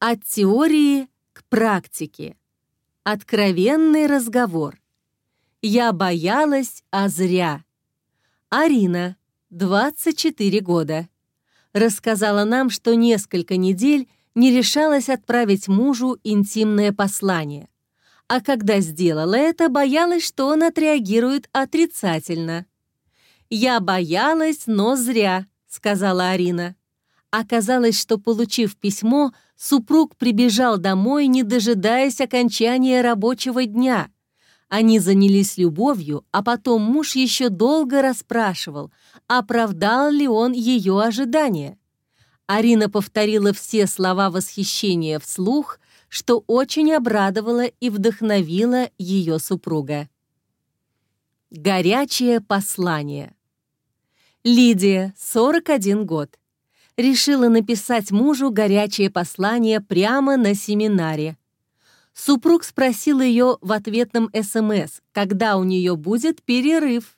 От теории к практике. Откровенный разговор. Я боялась, а зря. Арина, 24 года. Рассказала нам, что несколько недель не решалась отправить мужу интимное послание. А когда сделала это, боялась, что он отреагирует отрицательно. «Я боялась, но зря», — сказала Арина. Оказалось, что, получив письмо, супруг прибежал домой, не дожидаясь окончания рабочего дня. Они занялись любовью, а потом муж еще долго расспрашивал, оправдал ли он ее ожидания. Арина повторила все слова восхищения вслух, что очень обрадовало и вдохновило ее супруга. Горячее послание. Лидия, 41 год решила написать мужу горячее послание прямо на семинаре. Супруг спросил ее в ответном СМС, когда у нее будет перерыв.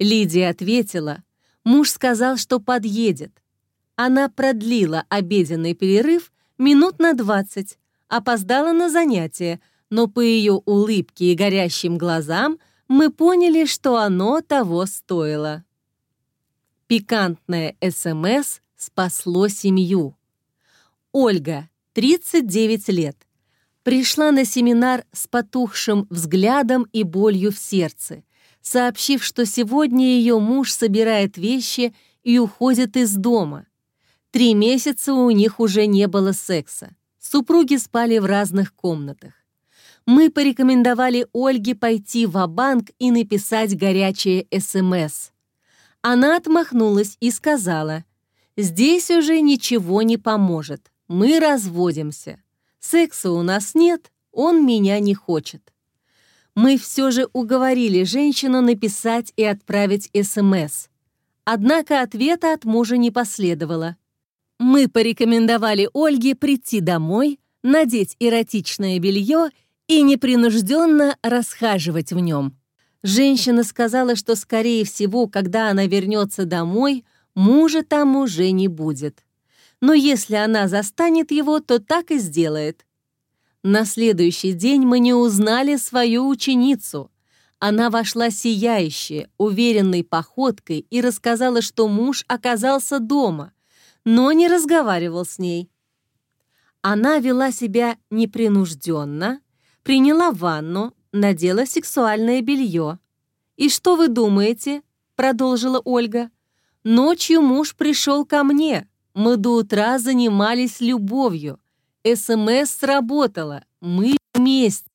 Лидия ответила, муж сказал, что подъедет. Она продлила обеденный перерыв минут на 20, опоздала на занятие, но по ее улыбке и горящим глазам мы поняли, что оно того стоило. Пикантное СМС спасло семью. Ольга, 39 лет, пришла на семинар с потухшим взглядом и болью в сердце, сообщив, что сегодня ее муж собирает вещи и уходит из дома. Три месяца у них уже не было секса. Супруги спали в разных комнатах. Мы порекомендовали Ольге пойти в банк и написать горячее СМС. Она отмахнулась и сказала — Здесь уже ничего не поможет. Мы разводимся. Секса у нас нет, он меня не хочет. Мы все же уговорили женщину написать и отправить СМС. Однако ответа от мужа не последовало. Мы порекомендовали Ольге прийти домой, надеть эротичное белье и непринужденно расхаживать в нем. Женщина сказала, что, скорее всего, когда она вернется домой – мужа там уже не будет. Но если она застанет его, то так и сделает. На следующий день мы не узнали свою ученицу. Она вошла сияющая, уверенной походкой и рассказала, что муж оказался дома, но не разговаривал с ней. Она вела себя непринужденно, приняла ванну, надела сексуальное белье. «И что вы думаете?» — продолжила Ольга. Ночью муж пришел ко мне. Мы до утра занимались любовью. СМС сработало. Мы вместе.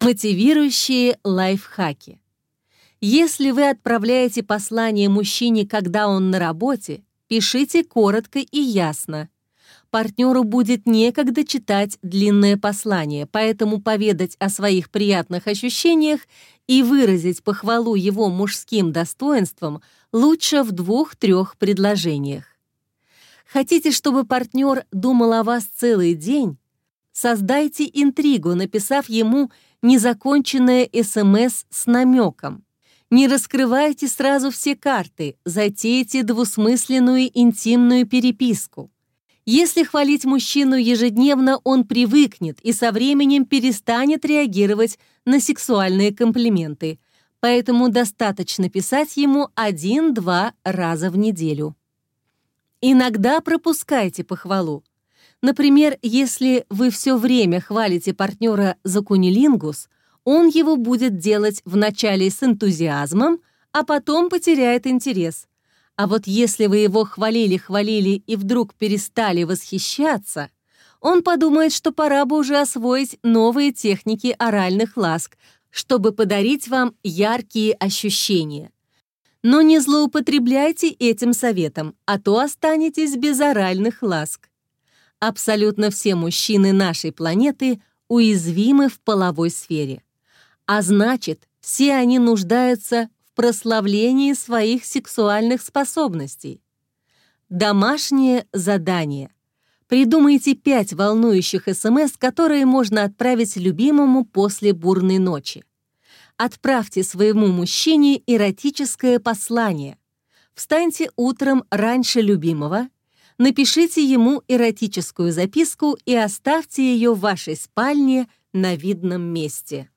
Мотивирующие лайфхаки. Если вы отправляете послание мужчине, когда он на работе, пишите коротко и ясно. Партнеру будет некогда читать длинное послание, поэтому поведать о своих приятных ощущениях и выразить похвалу его мужским достоинствам лучше в двух-трех предложениях. Хотите, чтобы партнер думал о вас целый день? Создайте интригу, написав ему незаконченное СМС с намеком. Не раскрывайте сразу все карты, затейте двусмысленную интимную переписку. Если хвалить мужчину ежедневно, он привыкнет и со временем перестанет реагировать на сексуальные комплименты, поэтому достаточно писать ему один-два раза в неделю. Иногда пропускайте похвалу. Например, если вы все время хвалите партнера за кунилингус, он его будет делать вначале с энтузиазмом, а потом потеряет интерес. А вот если вы его хвалили-хвалили и вдруг перестали восхищаться, он подумает, что пора бы уже освоить новые техники оральных ласк, чтобы подарить вам яркие ощущения. Но не злоупотребляйте этим советом, а то останетесь без оральных ласк. Абсолютно все мужчины нашей планеты уязвимы в половой сфере. А значит, все они нуждаются прославлении своих сексуальных способностей. Домашнее задание. Придумайте пять волнующих СМС, которые можно отправить любимому после бурной ночи. Отправьте своему мужчине эротическое послание. Встаньте утром раньше любимого, Напишите ему эротическую записку и оставьте ее в вашей спальне на видном месте.